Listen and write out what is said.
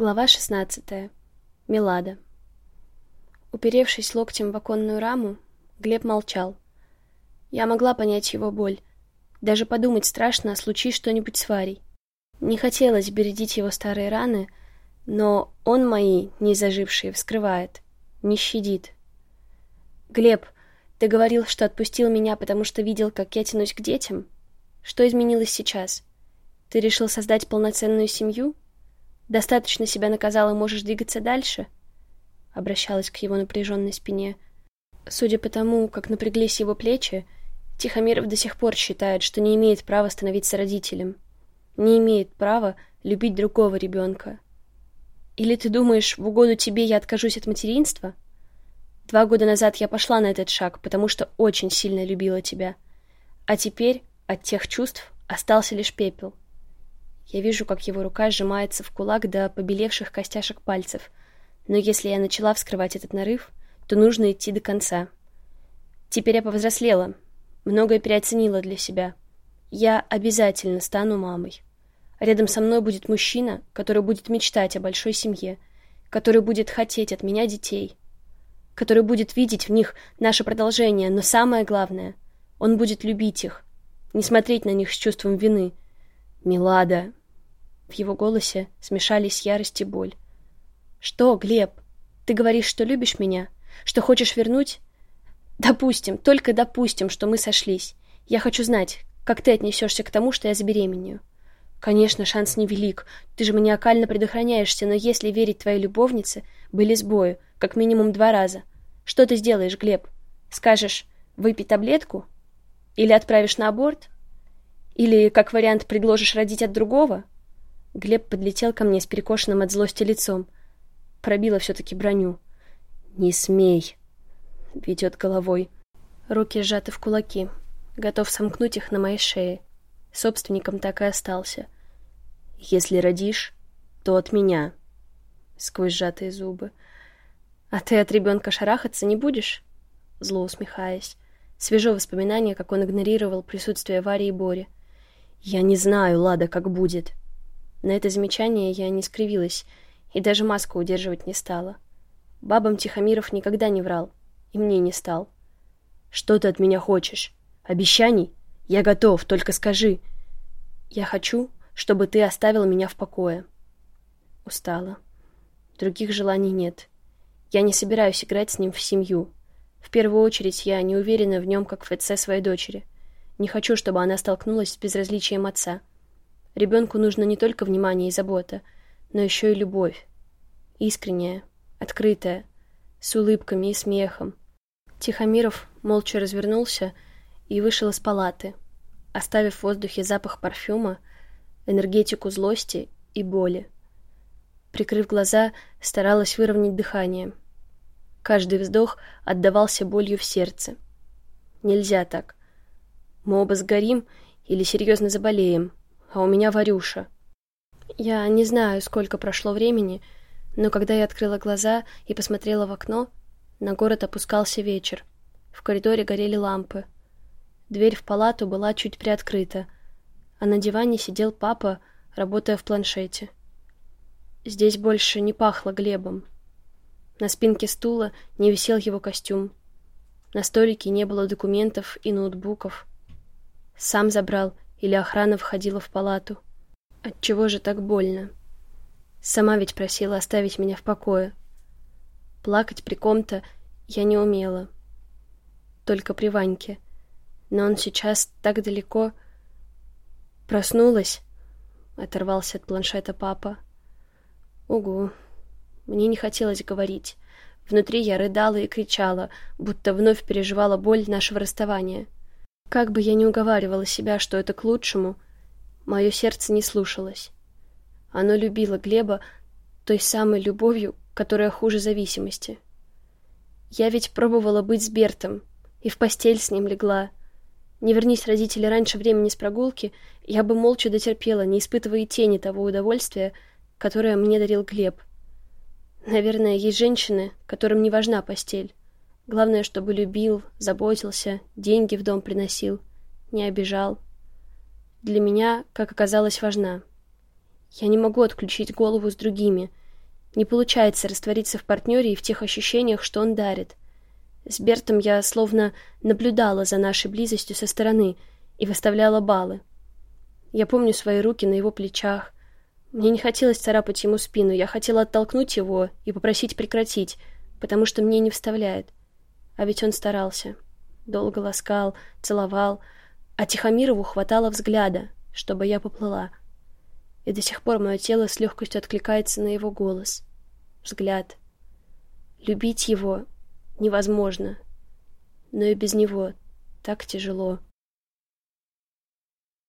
Глава 16. Милада. Уперевшись локтем в оконную раму, Глеб молчал. Я могла понять его боль. Даже подумать страшно, случись что-нибудь с Варей. Не хотелось бередить его старые раны, но он мои, не зажившие, вскрывает, не щадит. «Глеб, ты говорил, что отпустил меня, потому что видел, как я тянусь к детям? Что изменилось сейчас? Ты решил создать полноценную семью? Достаточно себя наказал и можешь двигаться дальше?» Обращалась к его напряженной спине. Судя по тому, как напряглись его плечи, Тихомиров до сих пор считает, что не имеет права становиться родителем. Не имеет права любить другого ребенка. Или ты думаешь, в угоду тебе я откажусь от материнства?» Два года назад я пошла на этот шаг, потому что очень сильно любила тебя. А теперь от тех чувств остался лишь пепел. Я вижу, как его рука сжимается в кулак до побелевших костяшек пальцев. Но если я начала вскрывать этот нарыв, то нужно идти до конца. Теперь я повзрослела, многое переоценила для себя. Я обязательно стану мамой. Рядом со мной будет мужчина, который будет мечтать о большой семье, который будет хотеть от меня детей — который будет видеть в них наше продолжение, но самое главное, он будет любить их, не смотреть на них с чувством вины. «Милада!» В его голосе смешались ярость и боль. «Что, Глеб, ты говоришь, что любишь меня? Что хочешь вернуть?» «Допустим, только допустим, что мы сошлись. Я хочу знать, как ты отнесешься к тому, что я забеременею. Конечно, шанс невелик. Ты же маниакально предохраняешься, но если верить твоей любовнице, были сбои, как минимум два раза. Что ты сделаешь, Глеб? Скажешь, выпей таблетку? Или отправишь на аборт? Или, как вариант, предложишь родить от другого? Глеб подлетел ко мне с перекошенным от злости лицом. Пробила все-таки броню. «Не смей!» — ведет головой. Руки сжаты в кулаки. Готов сомкнуть их на моей шее. Собственником так и остался. «Если родишь, то от меня!» Сквозь сжатые зубы. «А ты от ребенка шарахаться не будешь?» Зло усмехаясь. Свежо воспоминание, как он игнорировал присутствие Вари и Бори. «Я не знаю, Лада, как будет». На это замечание я не скривилась и даже маску удерживать не стала. Бабам Тихомиров никогда не врал, и мне не стал. «Что ты от меня хочешь? Обещаний? Я готов, только скажи». «Я хочу, чтобы ты оставил меня в покое». Устала. Других желаний нет. Я не собираюсь играть с ним в семью. В первую очередь, я не уверена в нем, как в отце своей дочери. Не хочу, чтобы она столкнулась с безразличием отца. Ребенку нужно не только внимание и забота, но еще и любовь. Искренняя, открытая, с улыбками и смехом. Тихомиров молча развернулся и вышел из палаты, оставив в воздухе запах парфюма, энергетику злости и боли. Прикрыв глаза, старалась выровнять дыхание. Каждый вздох отдавался болью в сердце. Нельзя так. Мы оба сгорим или серьезно заболеем, а у меня Варюша. Я не знаю, сколько прошло времени, но когда я открыла глаза и посмотрела в окно, на город опускался вечер. В коридоре горели лампы. Дверь в палату была чуть приоткрыта, а на диване сидел папа, работая в планшете. Здесь больше не пахло Глебом. На спинке стула не висел его костюм. На столике не было документов и ноутбуков. Сам забрал или охрана входила в палату. Отчего же так больно? Сама ведь просила оставить меня в покое. Плакать при ком-то я не умела. Только при Ваньке. Но он сейчас так далеко. Проснулась, оторвался от планшета папа. Угу. Мне не хотелось говорить. Внутри я рыдала и кричала, будто вновь переживала боль нашего расставания. Как бы я ни уговаривала себя, что это к лучшему, мое сердце не слушалось. Оно любило Глеба той самой любовью, которая хуже зависимости. Я ведь пробовала быть с Бертом, и в постель с ним легла. Не вернись родители раньше времени с прогулки, я бы молча дотерпела, не испытывая тени того удовольствия, которое мне дарил Глеб. Наверное, есть женщины, которым не важна постель. Главное, чтобы любил, заботился, деньги в дом приносил, не обижал. Для меня, как оказалось, важна. Я не могу отключить голову с другими, Не получается раствориться в партнере и в тех ощущениях, что он дарит. С Бертом я словно наблюдала за нашей близостью со стороны и выставляла баллы. Я помню свои руки на его плечах. Мне не хотелось царапать ему спину, я хотела оттолкнуть его и попросить прекратить, потому что мне не вставляет. А ведь он старался. Долго ласкал, целовал, а Тихомирову хватало взгляда, чтобы я поплыла. И до сих пор мое тело с легкостью откликается на его голос. Взгляд. Любить его невозможно. Но и без него так тяжело.